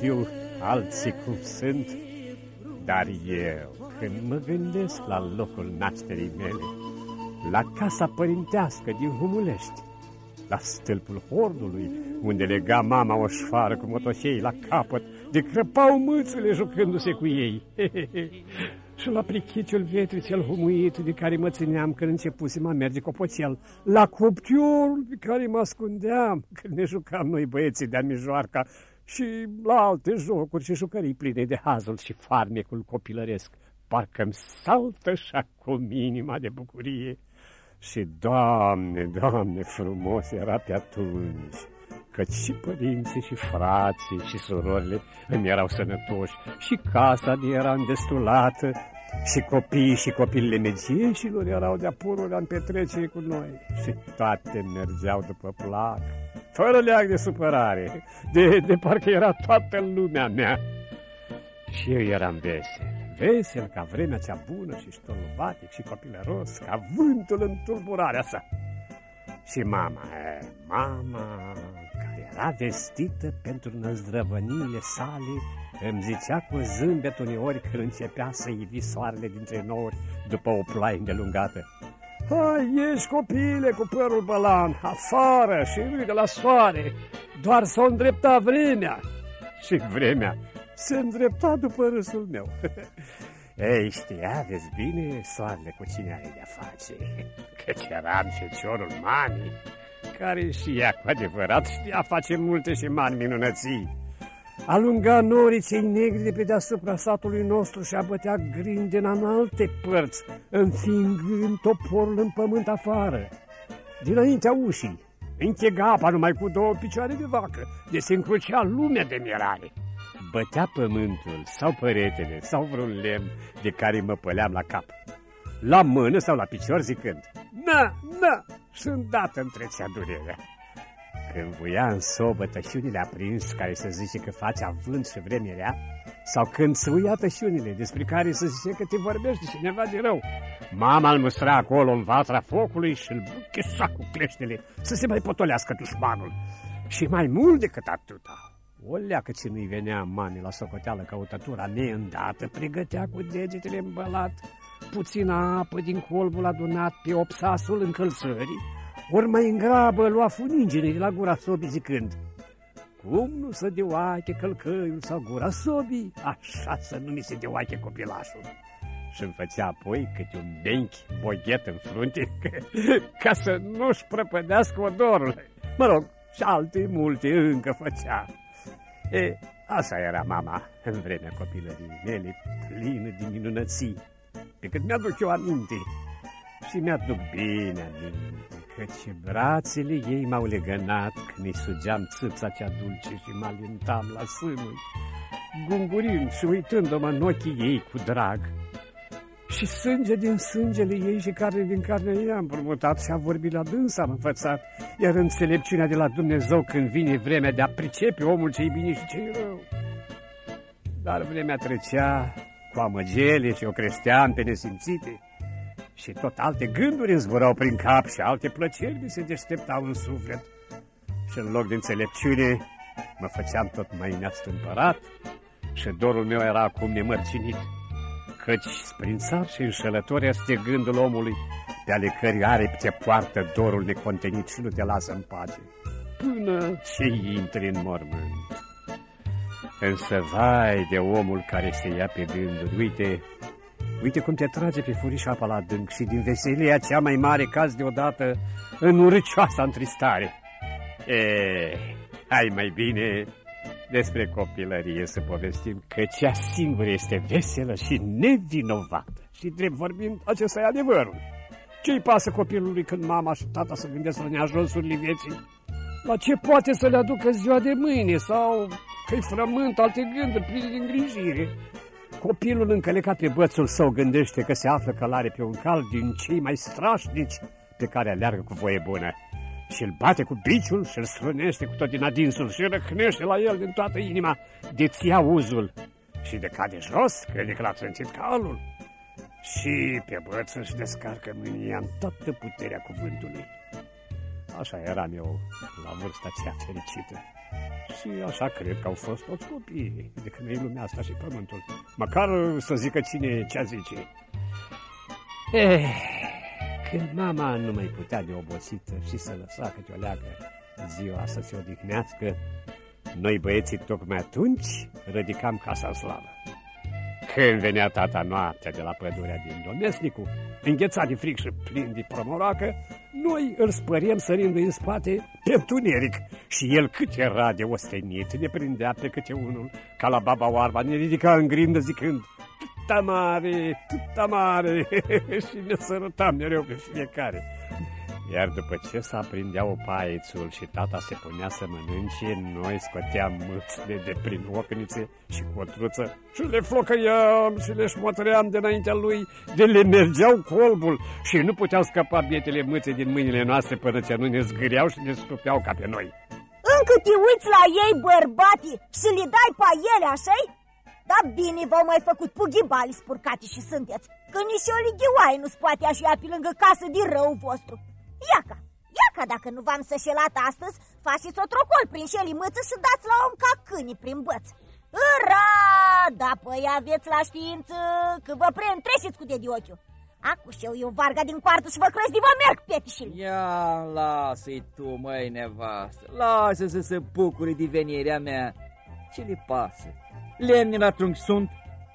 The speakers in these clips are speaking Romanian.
știu alții cum sunt, dar eu, când mă gândesc la locul nașterii mele, la casa părintească din Humulești, la stâlpul hordului, unde lega mama o șfară cu motoșei la capăt, de crăpau mâțele jucându-se cu ei. și la plichiciul vetrii cel humuit de care mă țineam când începusem a merge copoțel, la cuptiorul pe care mă ascundeam când ne jucam noi băieții de-a mijoarca și la alte jocuri și jucării pline de hazul și farmecul copilăresc. Parcă-mi saltă și acum inima de bucurie. Și, Doamne, Doamne, frumos era pe atunci, căci și părinții și frații și surorile îmi erau sănătoși și casa de era îndestulată și copiii și copilele megieșilor erau de-a pururea în petrecere cu noi și toate mergeau după plac fără leac de supărare, de, de parcă era toată lumea mea. Și eu eram vesel, vesel ca vremea cea bună și stolovatic și copilăros, ca vântul în tulburarea sa. Și mama, mama, care era vestită pentru năzdrăvăniile sale, îmi zicea cu zâmbet uneori când începea să ivi soarele dintre nori după o ploaie îndelungată. Hai, ieși copile cu părul bălan, afară și de la soare, doar s-o îndrepta vremea. Și vremea se îndrepta după râsul meu. Ei, știa, vezi bine, soarele cu cine are de-a face, căci eram feciorul mami, care și ea cu adevărat știa face multe și mari minunății alunga norii cei negri de pe deasupra satului nostru și abătea grindena în alte părți, înfingând toporul în pământ afară. Dinaintea ușii, închega apa numai cu două picioare de vacă, de se încrucea lumea de mirare. Bătea pământul sau păretele sau vreun lemn de care mă păleam la cap. La mână sau la picior zicând, Na, na, sunt dată întrecea durerea. Când voia în sobă tășiunile aprins, care se zice că face avânt și vreme rea, sau când se uia tășiunile, despre care se zice că te vorbește cineva de rău, mama îl mustra acolo în vatra focului și îl buchesa cu cleștele să se mai potolească dușmanul. Și mai mult decât atâta, o leacă ce nu-i venea mami la socoteală căutătura neîndată, pregătea cu degetele îmbălat puțină apă din colbul adunat pe opsasul încălțării, ori mai în grabă lua funingine de la gura sobii zicând, Cum nu să deoache călcăiul sau gura sobii, așa să nu mi se deoache copilașul. Și îmi făcea apoi câte un benchi boghet în frunte ca să nu-și prăpădească odorul. Mă rog, și alte multe încă făcea. E, așa era mama în vremea copilării mele, plină de minunății, pe cât mi-aduc eu aminte și mi-aduc bine aminte căci brațele ei m-au legănat când îi sugeam țâța cea dulce și mă alintam la sânul, gungurind și uitându-mă în ochii ei cu drag. Și sânge din sângele ei și carne din carnea ei am promutat și a vorbit la dânsa am învățat, iar înțelepciunea de la Dumnezeu când vine vremea de a pricepe omul ce-i bine și ce-i rău. Dar vremea trecea cu amăgele și o creșteam pe nesimțite, și tot alte gânduri îmi zburau prin cap și alte plăceri mi se deșteptau în suflet. Și în loc de înțelepciune mă făceam tot mai neastâmpărat și dorul meu era acum nemărcinit, căci sprințar și înșelător este gândul omului pe ale cărui are te poartă dorul necontenit și nu te lasă în pace, până ce intri în mormânt. Însă vai de omul care se ia pe gânduri, uite, Uite cum te trage pe furiș apa la adânc și din veselia cea mai mare caz deodată în uricioasa întristare. E, hai mai bine despre copilărie să povestim că cea singură este veselă și nevinovată. Și drept vorbind, acesta e adevărul. Ce-i pasă copilului când mama și tata să gândesc la neajunsurile vieții? La ce poate să le aducă ziua de mâine sau că-i frământ alte gânduri pline de îngrijire? Copilul încălecat pe bățul său gândește că se află călare pe un cal din cei mai strașnici pe care aleargă cu voie bună. Și îl bate cu biciul și îl sfânește cu tot din adinsul și răcnește la el din toată inima de ți uzul. Și de cade jos, crede că l-a trântit calul. Și pe băț își descarcă mânia în toată puterea cuvântului. Așa eram eu la vârsta cea fericită. Și așa cred că au fost toți copiii de când e lumea asta și pământul. Măcar să zică cine ce zice. Eh, când mama nu mai putea de obosită și să lăsa câte o leagă ziua să se odihnească, noi băieții tocmai atunci ridicam casa în slavă. Când venea tata noaptea de la pădurea din Domesnicu, înghețat de fric și plin de promoracă, noi îl spăriem sărind în spate pe tuneric și el cât era de ostenit, ne prindea pe câte unul, ca la baba oarba, ne ridica în grindă zicând, tuta mare, tuta mare, și ne sărutam mereu pe fiecare. Iar după ce s-a prindeau paițul și tata se punea să mănânce, noi scoteam mâțile de prin ocnițe și cotruță și le flocăiam și le șmotream dinaintea lui, de le mergeau colbul și nu puteau scăpa bietele mâțe din mâinile noastre până ce nu ne zgâreau și ne stupeau ca pe noi. Încă te uiți la ei, bărbatii, și le dai pe ele, așa -i? Da bine v-au mai făcut pughibali spurcate și sunteți, că nici o lighioaie nu-ți poate așa pe lângă casă din rău vostru. Iaca, iaca, dacă nu v-am sășelat astăzi, faceți o trocol prin șeli mâță și dați la om ca câini prin băț. Ura! Da, păi aveți la știință că vă preîntreceți cu ochiul. Acu și eu, eu varga din coartă și vă crezi de vă merg, petișil. Ia, lasă-i tu, măi, nevastă. Lasă să se bucure de venirea mea. Ce le pasă? Lemne la trunchi sunt,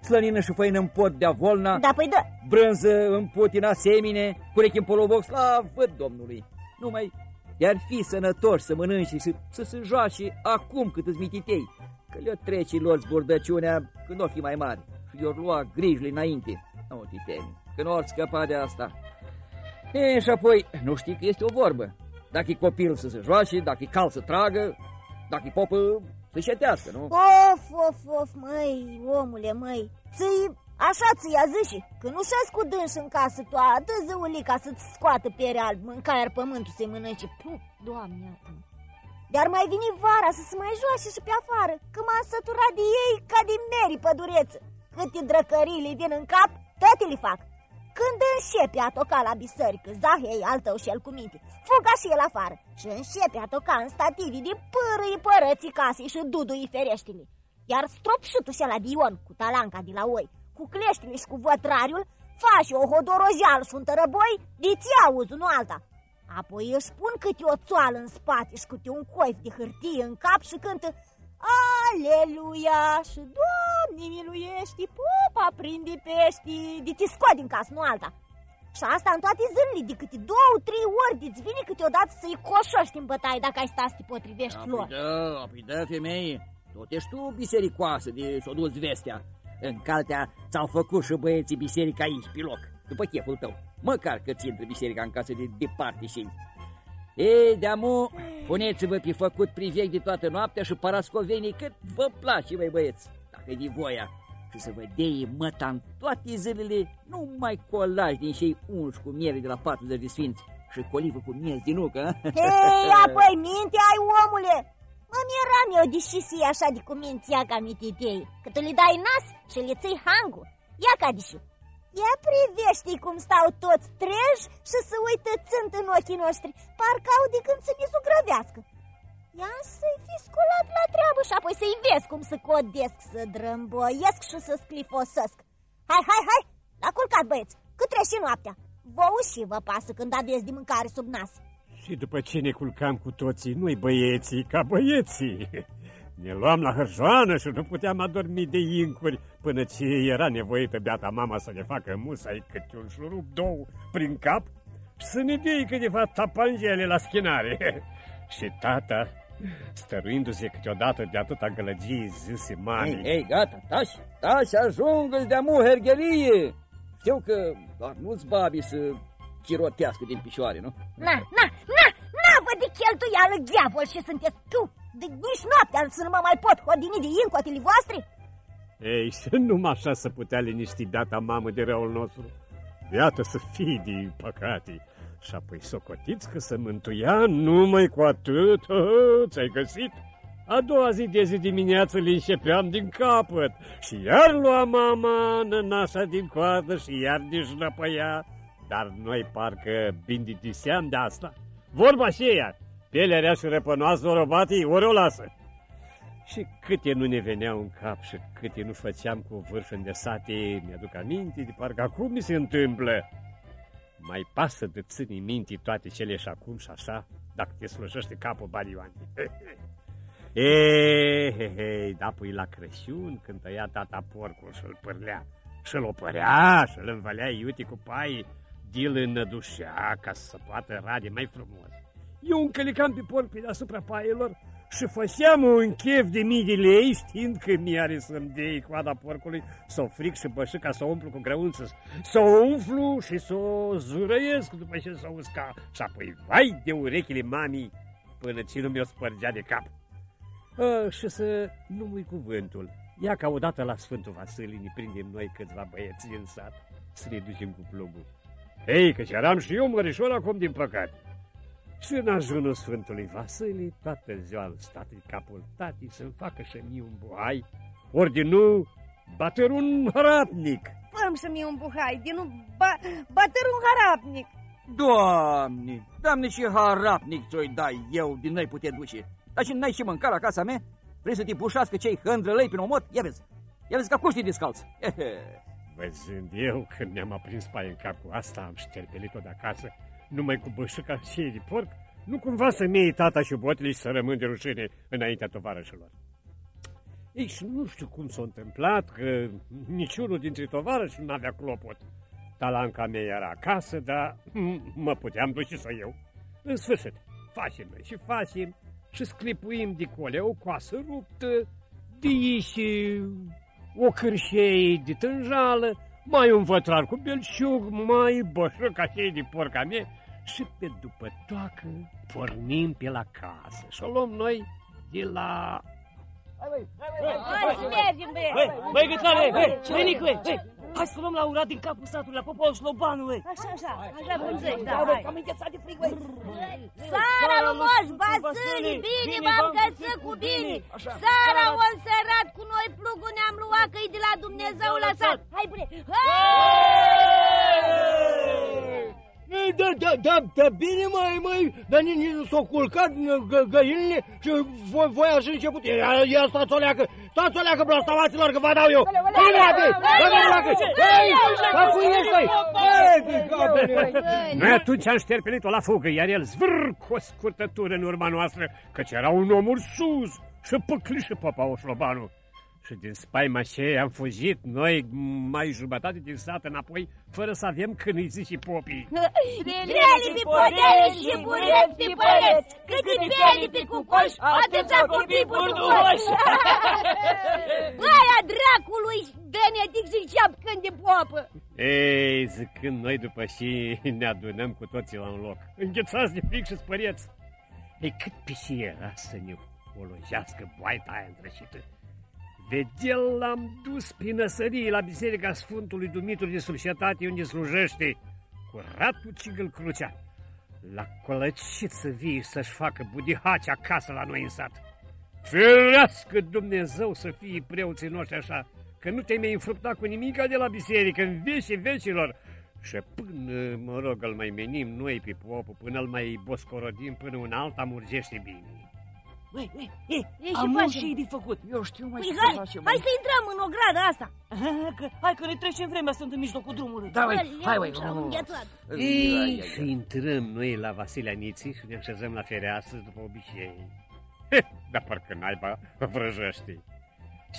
slănină și făină în pot de avolna. Da, păi da. Brânză în putina semine, curechi în polobox, la văd domnului. Numai iar fi sănătoși să mănânci și să se joace acum cât îți mititei. Că le-o trece lor zburdăciunea când o fi mai mari și i-or lua grijile înainte. Nu te temi, că nu ori scăpa de asta. E, și apoi, nu știi că este o vorbă. Dacă e copil să se joace, dacă e cal să tragă, dacă e popă să șetească, nu? Of, of, of, măi, omule, măi, ți Așa ți-a zis și că nu și cu dâns în casă toată zăulica să-ți scoată pere alb, mânca iar pământul să-i mănânce. Puh, doamne, iată Dar mai vine vara să se mai joace și pe afară, că m-am săturat de ei ca din meri pădureță. Câte drăcării le vin în cap, toate le fac. Când înșepe a toca la biserică, Zahei al tău și el cu minte, fuga și el afară și înșepe a toca în stativii de părâi părății casei și dudui fereștile. Iar stropșutul și ăla de Ion cu talanca de la oi, cu cleștile și cu vătrariul, face o hodorojeală și un tărăboi, de ți auzi, nu alta. Apoi își pun câte o țoală în spate și câte un coif de hârtie în cap și cântă Aleluia și Doamne miluiești, pupa prinde pești, de te scot din casă, nu alta. Și asta în toate zilele, de câte două, trei ori, de-ți vine câteodată să-i coșoști în bătaie dacă ai sta să te potrivești apoi lor. Da, apoi da, femeie, tot ești tu bisericoasă de s-o dus vestea. În caltea ți-au făcut și băieții biserica aici, pe loc, după cheful tău. Măcar că ți intră biserica în casă de departe și ei, de-amu, puneți-vă pe făcut priveg de toată noaptea și parascovenii cât vă place, băi băieți, dacă e voia. Și să vă deie măta în toate zilele, nu mai colaj din cei unși cu miere de la 40 de sfinți și colivă cu miez din nucă. Hei, apoi minte ai, omule! Mă miram eu de și așa de cu minția ca mititei, că tu le dai nas și le ții hangul. Ia ca deși, Ia privește cum stau toți treji și se uită țânt în ochii noștri, parcă au de când să ne zugrăvească. Ia să-i fi sculat la treabă și apoi să-i vezi cum să codesc, să drămboiesc și să sclifosesc. Hai, hai, hai, la culcat băieți, cât trece noaptea. Vă și vă pasă când aveți de mâncare sub nas. Și după ce ne culcam cu toții, noi băieții, ca băieții, ne luam la hârjoană și nu puteam adormi de incuri până ce era nevoită beata mama să ne facă musai câte un șurup, două prin cap și să ne dea câteva tapangele la schinare. și tata, stăruindu-se câteodată de atâta gălăgie, zise mami... Ei, ei, gata, tași, tași, ajungă-ți de-a muherghelie! Știu că doar nu-ți babi să chirotească din picioare, nu? Na, na, na, na, vă de cheltuială diavol și sunteți tu! De nici noaptea să nu mă mai pot hodini de incotile voastre? Ei, și numai așa să putea liniști data mamă de răul nostru. Iată să fii din păcate. Și apoi socotiți că se mântuia numai cu atât. Ți-ai găsit? A doua zi de zi dimineață le începeam din capăt și iar lua mama nănașa din coadă și iar năpăia. Dar noi parcă binditiseam de asta. Vorba aceea, pielea rea și răpănoasă o robatii, ori o lasă. Și câte nu ne veneau în cap și câte nu făceam cu vârf îndesate, mi-aduc aminte de parcă acum mi se întâmplă. Mai pasă de ține minte toate cele și acum și așa, dacă te slujește capul Barioane. Ei, he, he, da, pui la Crăciun, când tăia tata porcul și-l pârlea, și-l opărea, și-l învălea iute cu pai, dil înădușea ca să poată rade mai frumos. Eu încălicam pe porc pe deasupra paielor și făceam un chef de mii de lei, știind că mi-are să-mi dei coada porcului, să o fric și bășă ca să o umplu cu grăunță, să o umflu și să o zurăiesc după ce s-o usca. Și apoi, vai de urechile mamii, până ce nu mi-o spărgea de cap. A, și să nu mui cuvântul. Ia ca odată la Sfântul Vasilii ne prindem noi câțiva băieți în sat să ne ducem cu plugul. Ei, că eram și eu mărișor acum din păcate. Și în ajunul Sfântului Vasilii, toată ziua am stat în capul tatii să-mi facă și mie un buhai, ori din nu bater un harapnic. Făm și mie un buhai, din nu ba, bater un harapnic. Doamne, doamne și harapnic ți-o dai eu din noi putea duce. Dar și n-ai și mâncat la casa mea? Vrei să te pușească cei hândrălei prin omot? Ia vezi, ia vezi ca cuștii descalți. Văzând eu când ne-am aprins pai în cap cu asta, am șterpelit-o de acasă, numai cu bășuca și de porc, nu cumva să-mi iei tata și botele și să rămân de rușine înaintea tovarășilor. Ei, și nu știu cum s-a întâmplat, că niciunul dintre tovarăși nu avea clopot. Talanca mea era acasă, dar mă puteam duce să eu. În sfârșit, facem noi și facem și sclipuim de cole o coasă ruptă, de și o cârșei de tânjală, mai un vătrar cu belșug, mai bășă ca cei de porca mea și pe după toacă pornim pe la casă și o luăm noi de la... Hai, să mergem, băie! Băi, băi, gătare, băi, veni, băi, băi, Hai să luăm la urat din capul satului, la poporul șlobanului. Așa, așa, așa vânzești, da, băi, hai. că am înghețat de frig, băi. Sara lui Moș Vasili, bine v-am găsit cu bine. Sara o înserat cu noi plugul ne-am luat că-i de la Dumnezeu lăsat. Hai, bune! Ei, Da, da, da, da, bine, mai, mai, dar nici nu s-au culcat gă, găinile și voi, voi așa început. Ia, ia stați o leacă, stați o leacă, blastavaților, că vă dau eu. Bine, bine, bine, leacă. Ei, ca fuiești, băi. Ei, din capul. Noi atunci am șterpelit-o la fugă, iar el zvâr cu o scurtătură în urma noastră, căci era un om sus și păcli și papa oșlobanul. Și din spaima aceea am fugit noi mai jumătate din sat înapoi, fără să avem când îi zici și popii. Pieli pe podele și bureți pe păreți, cât e pieli pe cucoș, atâția copii burducoși. Băia dracului, Benedict și ceapcând de popă. Ei, zicând noi după și ne adunăm cu toții la un loc, înghețați de fric și spăreți. Ei, cât pisi era să ne ologească boaita aia îndrășită. Vedel l-am dus prin năsărie la biserica Sfântului Dumitru de Sulșetate unde slujește cu ratul cigăl crucea. La colăcit să vii să-și facă budihaci acasă la noi în sat. Ferească Dumnezeu să fie preoții noștri așa, că nu te-ai mai înfrupta cu nimica de la biserică în vecii vecilor. Și până, mă rog, îl mai menim noi pe popul, până îl mai boscorodim, până un alta murgește bine. Băi, băi, ei, Ei, și am facem. și de făcut. Eu știu mai Păi ce hai, să facem. hai să intrăm în ograda asta. Că, hai că ne trecem vremea, sunt în mijlocul drumului. Da, băi, Aleu, hai, băi. și-am înghețat. Ei, și intrăm noi la Vasile Aniții și ne așezăm la fereastră după obicei. Dar parcă naiba vrăjește.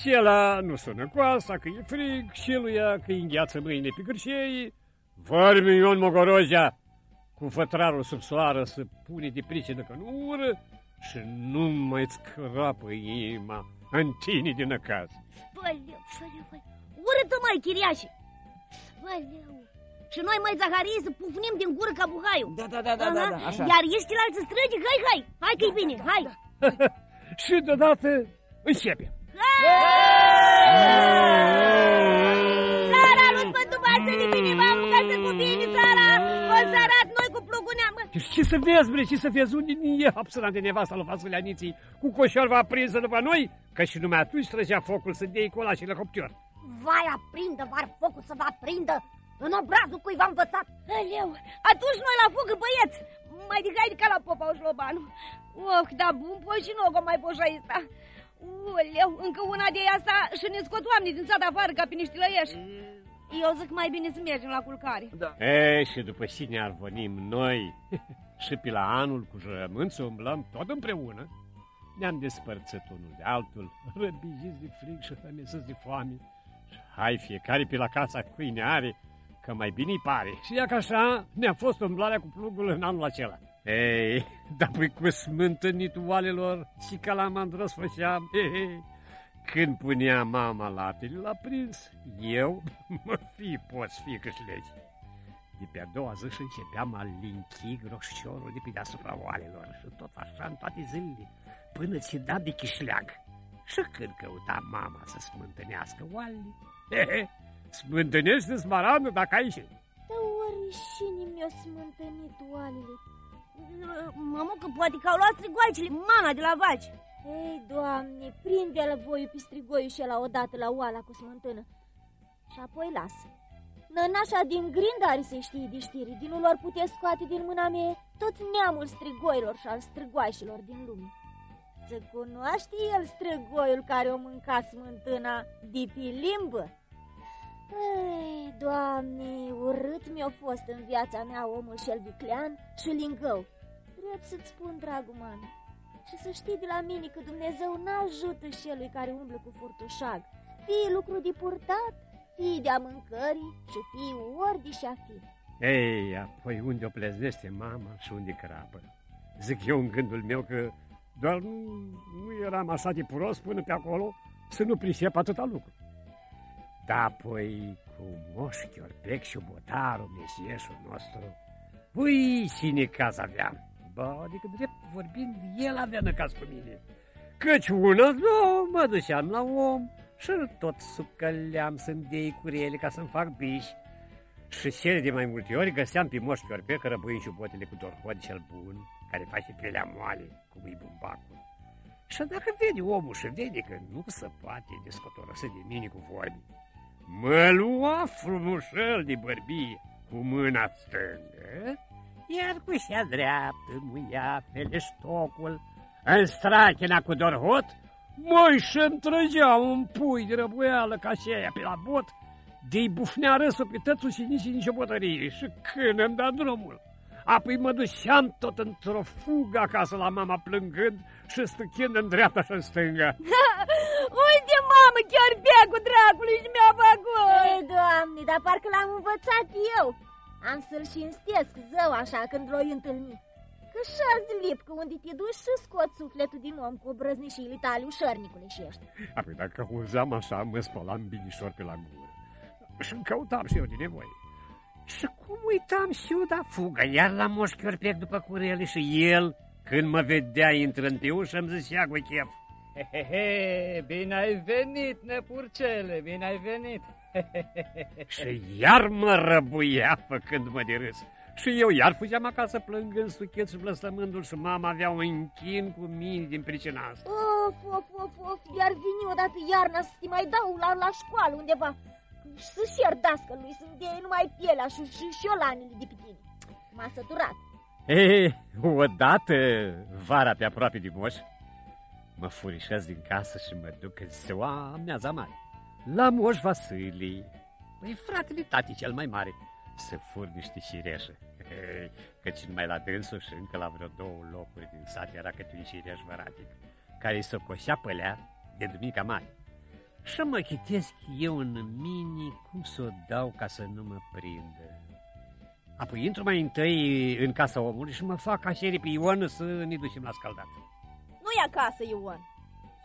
Și ăla nu sună coasa, că e frig, și eluia că îi îngheață mâine pe gârșei. Vorbi Ion Mogorozea, cu fătrarul sub soară să pune de pricină că nu ură și nu mai scrapă inima în tine din acasă. Băleu, băleu, băleu. Urâtă, măi, chiriașii. Băleu. Și noi, mai Zaharie, să pufnim din gură ca buhaiul. Da, da, da, da, da, Aha. da, așa. Iar ești la altă străgi, hai, hai, hai că-i bine, hai. și deodată începem. Sara, plugul neam. Ce să vezi, bre, ce să vezi? Unde e absăra de nevasta lui Vasile Aniții cu coșoarva aprinsă după noi? Că și numai atunci trăgea focul să dea cola și coptior. Vai aprindă, var focul să vă aprindă! În obrazul cui v-am învățat. Aleu, atunci noi la fugă, băieți! Mai de ca la popa Oșlobanu. Oh, da bun, poi și nu mai poșa asta. Uleu, încă una de asta și ne scot oamenii din țara afară ca pe niște lăieși. Eu zic mai bine să mergem la culcare. Da. E, și după cine ar venim noi și pe la anul cu jurământ să umblăm tot împreună, ne-am despărțit unul de altul, răbijiți de frig și hămesați de foame. Hai, fiecare pe la casa câine are, că mai bine îi pare. Și ia că așa ne-a fost umblarea cu plugul în anul acela. Ei, dar păi cu smântănitul oalelor și ca la mandros făceam, ei, când punea mama laptele la prins, eu, mă fi, poți fi câșlegi. De pe a doua zi și începeam a linchi groșciorul de pe deasupra oalelor și tot așa în toate zilele, până ți da de chișleag. Și când căuta mama să smântânească oalele, he, smântânește smarandul dacă ai și... Dar ori și mi-o smântănit oalele? Mamă, că poate că au luat strigoaicele mama de la vaci. Ei, doamne, prinde-l voi pe strigoiul și la odată la oala cu smântână. Și apoi lasă. Nănașa din grindari se știe de știri, din lor putea scoate din mâna mea tot neamul strigoilor și al strigoaișilor din lume. Să cunoaște el strigoiul care o mânca smântâna de pe limbă? Ei, doamne, urât mi-a fost în viața mea omul cel viclean și lingău. Drept să-ți spun, dragul mame, și să știi de la mine că Dumnezeu n-ajută celui care umblă cu furtușag, fie lucru de purtat, fie de-a mâncării și fie ori de și-a fi. Ei, apoi unde o pleznește mama și unde crapă? Zic eu în gândul meu că doar nu, nu eram așa de prost până pe acolo să nu pricep atâta lucru. Da, apoi cu Moș Chiorpec și botarul mesieșul nostru, pui cine caz aveam. Ba, adică drept vorbind, el avea năcaz cu mine. Căci una, nu, mă duceam la om și tot sucăleam să-mi dei curele ca să-mi fac biși. Și cele de mai multe ori găseam pe Moș Chiorpec răbâind și botele cu dorhod cel bun, care face pielea moale, cum e bumbacul. Și dacă vede omul și vede că nu se poate descotorăse de mine cu vorbi, mă lua frumușel de bărbie cu mâna stângă, iar cu cea dreaptă muia feleștocul în strachina cu dorhot, măi și întrăgea un pui de răbuială ca aceea pe la bot, de-i bufnea râsul pe tățul și nici nici o botărie și când îmi da drumul. Apoi mă duceam tot într-o fugă acasă la mama plângând și stâchind în dreapta și în stânga. Uite, mamă, chiar beagul dracului și mi-a făcut! Ei, doamne, dar parcă l-am învățat eu. Am să-l cinstesc zău așa când l-o întâlni. Că și lip că unde te duci și scot sufletul din om cu brăznișile tale ușărnicule și ești. Apoi dacă auzeam așa, mă spălam binișor pe la gură. Și-mi căutam și eu de nevoie. Și cum uitam și eu da fugă, iar la Moș Chiorpec după curele și el, când mă vedea intrând pe ușă, îmi zicea cu chef. He, he, he, bine ai venit, nepurcele, bine ai venit. și iar mă răbuia făcând-mă de râs. Și eu iar fugeam acasă plângând, suchet și blăstămându și mama avea un închin cu mine din pricina asta. Of, of, of, of, iar vine odată iarna să te mai dau la, la școală undeva. Să-și iar dascălui, sunt de numai pielea și, și șiolanile de pe tine. M-a săturat. Ei, odată, vara pe aproape de moș, mă furișez din casă și mă duc în ziua amiaza mare. La moș Vasilii, păi fratele tati cel mai mare, să fur niște cireșe. Căci numai la dânsul și încă la vreo două locuri din sat era câte un cireș văratic, care să coșea pălea de duminica mare. Și mă chitesc eu în mine cum să o dau ca să nu mă prindă. Apoi intru mai întâi în casa omului și mă fac așeri pe Ion să ne ducem la scaldat. Nu-i acasă, Ion.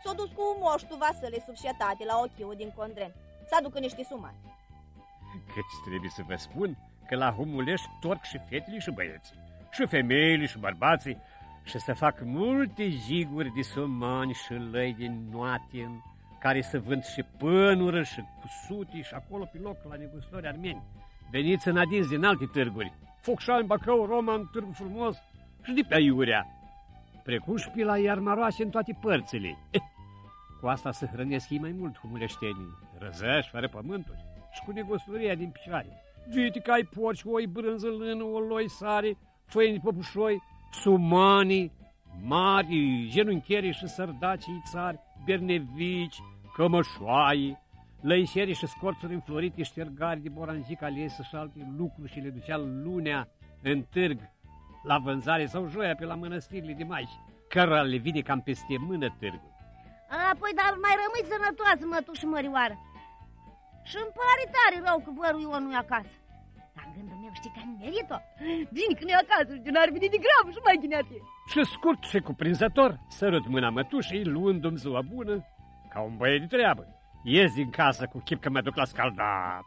S-a dus cu moștul Vasile sub șetate la ochiul din Condren. Să aducă niște sumari. Căci trebuie să vă spun că la Humulești torc și fetele și băieții, și femeile și bărbații, și să fac multe jiguri de sumani și lăi din noatin, care să vând și pânură și cusuti și acolo pe loc la negustori armeni. Veniți în adins din alte târguri, Focșani, Bacău, Roman, Târgu Frumos și de pe Iurea, precum și pe la iarmaroase în toate părțile. Eh, cu asta se hrănesc ei mai mult humuleștenii, răzăși, fără pământuri și cu negostoria din picioare. Vite că ai porci, oi, brânză, lână, oloi, sare, făini, păpușoi, sumanii, mari, genuncherii și sărdacii țari, bernevici, cămășoai, lăișerii și scorțuri înflorite, ștergari de boranjic alese și alte lucruri și le ducea lunea în târg, la vânzare sau joia pe la mănăstirile de maici, cărora le vine cam peste mână târgul. Apoi, dar mai rămâi sănătoasă, mătușă Mărioară. și îmi pare tare rău că vărul Ion nu e acasă. Dar gândul meu știi că am merit-o. Bine că nu e acasă și n-ar veni de grabă și mai ghineate. Și scurt și cuprinzător, sărut mâna mătușei, luându-mi ziua bună, ca un băiet de treabă. Ies din casă cu chip că mă duc la scaldat.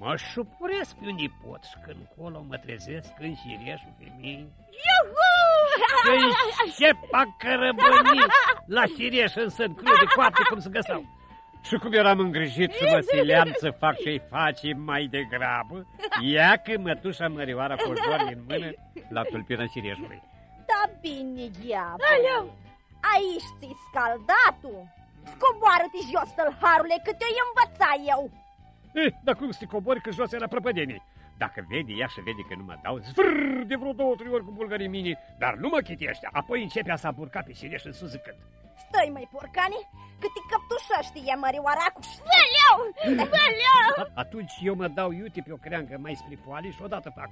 Mă șupuresc pe unii pot și când colo mă trezesc în șireșul femei. Iuhu! Când șepa cărăbănii la șireș în sân crude coapte cum se găsau. Și cum eram îngrijit și mă sileam să fac ce-i face mai degrabă, ia că mătușa Mărioara cu în mână la tulpina șireșului. Da bine, gheabă. Aici ți scaldatul. Scoboară-te jos, tălharule, că te-o învăța eu. Eh, dar cum să te cobori că jos era prăpădenie? Dacă vede ea și vede că nu mă dau, zvâr de vreo două, trei ori cu bulgarii mini, dar nu mă chitește. Apoi începe a să burca pe șireș în sus zicând. Stai, mai porcane, că te căptușește e mărioara cu șveleu, șveleu. Atunci eu mă dau iute pe o creangă mai spre poale și odată fac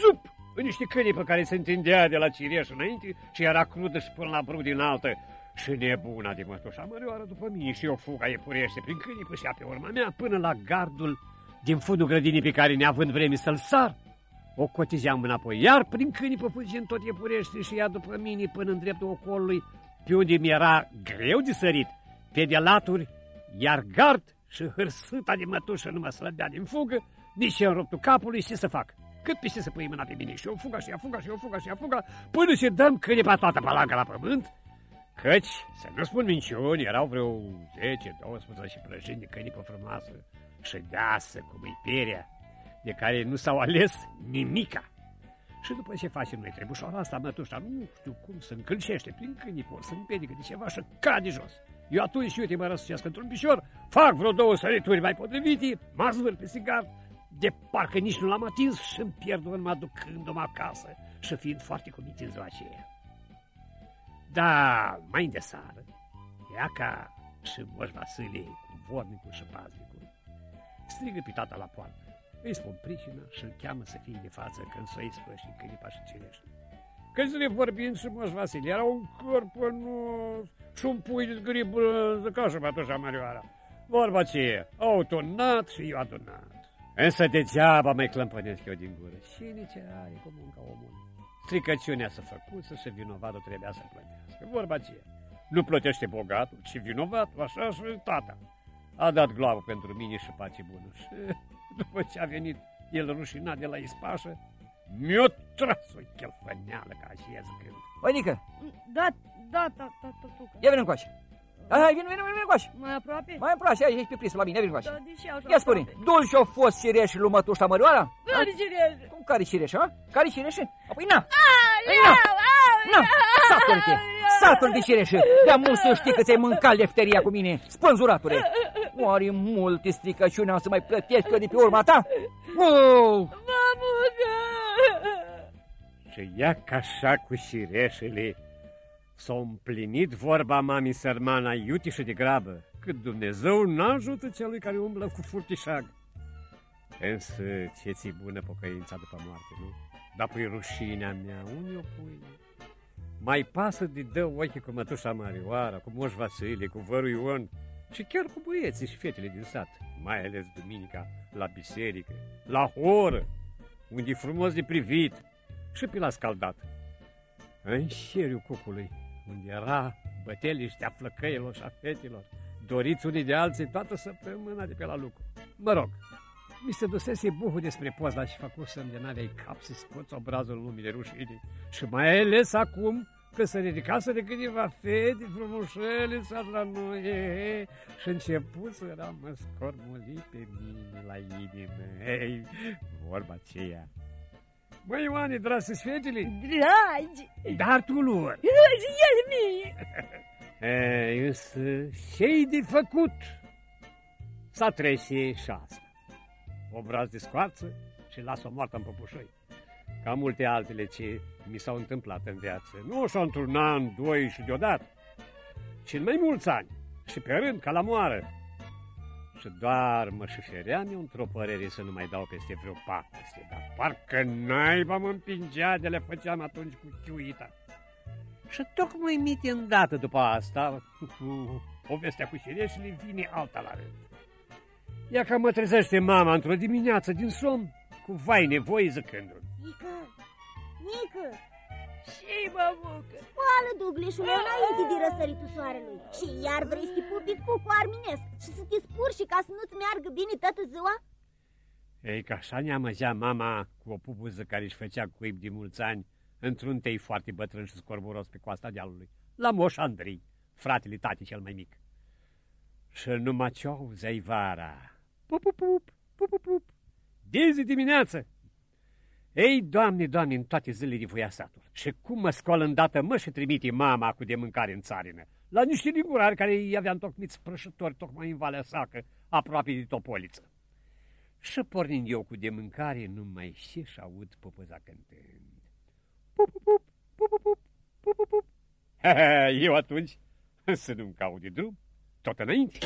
zup în niște câini pe care se întindea de la cireș înainte și era crudă și până la brud din altă. Și nebuna de mătușa mărioară după mine și eu fuga purește prin câinii pășea pe urma mea până la gardul din fundul grădinii pe care neavând vreme să-l sar. O cotizeam înapoi, iar prin câinii păfugind tot purește și ea după mine până în dreptul ocolului, pe unde mi-era greu de sărit, pe de laturi, iar gard și hârsâta de mătușă nu mă slăbea din fugă, nici în ruptul capului și să fac. Cât pe să pui mâna pe mine și eu fuga și ea fuga și eu fuga și ea fuga, până și dăm câine pe toată palanca la pământ, Căci, să nu spun minciuni, erau vreo 10-12 prăjini de cănipă frumoasă și deasă cu mâiperea, de care nu s-au ales nimica. Și după ce facem noi trebușoara asta, mătușa, nu știu cum, se încălcește prin câinipor, se împedică de ceva și cade jos. Eu atunci, uite, mă răsucesc într-un pișor, fac vreo două sărituri mai potrivite, mă zvâr pe sigar, de parcă nici nu l-am atins și îmi pierd urma ducându-mă acasă și fiind foarte cumit în ziua aceea. Da, mai de sară, ca și Moș Vasile cu vornicul și paznicul strigă pe tata la poartă. Îi spun pricină și îl cheamă să fie de față când s-o ispăși în cânipa și cirește. Când ne vorbind și Moș Vasile, era un corp pănos și un pui de zgribul ca și atunci Marioara. Vorba ce au turnat și eu adunat. Însă degeaba mai clămpănesc eu din gură. Cine ce are cu munca omului? Stricăciunea să făcuță și vinovatul trebuia să plătească. Vorba ce Nu plătește bogatul, ci vinovatul, așa și tata. A dat glavă pentru mine și pace bună. Și după ce a venit el rușinat de la ispașă, mi-o tras o chelfăneală ca și ea zicând. Bănică! Da, da, da, da, tătucă. Ia vină încoace. Hai, vine, vine, vine încoace. Mai aproape? Mai aproape, aici, ești pe prisul la mine, vine încoace. Da, deși așa Ia spune, dulce au fost cireșii lui mătușa Mărioara? Care cireșe? Cum care cireșe, ha? Care cireșe? Apoi na! Aoleu, Na! aoleu, Na! Satul-te! Satul de cireșe! De-am să știi că ți-ai mâncat lefteria cu mine, spânzuratule! Oare multe stricăciuni am să mai plătesc eu de pe urma ta? Oh! Mamucă! Și ia ca așa cu șireșele S-a împlinit vorba mamii sărmana iute și de grabă, cât Dumnezeu n-ajută celui care umblă cu furtișag. Însă ce ți bună pocăința după moarte, nu? Dar pui rușinea mea, unde o pui? Mai pasă de dă ochii cu mătușa Marioara, cu moș Vasile, cu vărul Ion și chiar cu băieții și fetele din sat, mai ales duminica, la biserică, la horă, unde e frumos de privit și pe la scaldat. În șeriul cucului, unde era băteliștea flăcăilor și a fetilor, doriți unii de alții toată săptămâna de pe la lucru. Mă rog, mi se dusese buhul despre poza și făcusem de n-aveai cap să scoți obrazul lumii de rușine și mai ales acum că se ridicaseră de câteva fete frumușele sat la noi și început să mă scormoli pe mine la inimă. Ei, vorba aceea. Măi, Ioane, dragi fetele? Dragi! Dar tu lor. Și el mie! Ei, însă, ce de făcut? S-a trece și asta. O braz de scoarță și las-o moartă în păpușoi. Ca multe altele ce mi s-au întâmplat în viață. Nu așa într-un an, doi și deodată, ci în mai mulți ani și pe rând, ca la moară. Și doar mă șufeream eu într-o părere să nu mai dau peste vreo peste, dar parcă naiba mă împingea de le făceam atunci cu chiuita. Și tocmai mite îndată după asta, cu povestea cu șireșile, vine alta la rând. Ia că mă trezește mama într-o dimineață din somn, cu vai nevoie zicându-mi. Nică, Nică, Și mămucă! Oală, Dugleșule, înainte de răsăritul soarelui. Și iar vrei să te pupi cu cu arminesc și să te spurși ca să nu-ți meargă bine toată ziua? Ei, că așa ne amăgea mama cu o pupuză care își făcea cuib de mulți ani într-un tei foarte bătrân și scorburos pe coasta dealului, la Moș Andrei, fratele tati cel mai mic. Și numai ce auzeai vara, pup, pup, pup, pup, pup, pup, de zi dimineață. Ei, Doamne, Doamne, în toate zilele voia satul. Și cum mă scoală îndată mă și trimite mama cu de mâncare în țarină, la niște lingurari care i avea întocmiți prășători tocmai în Valea Sacă, aproape de Topoliță. Și pornind eu cu de mâncare, nu mai știu și aud popăza cântând. Pup, pup, pup, pup, pup, pup, pup. Eu atunci să nu-mi caut de drum, tot înainte.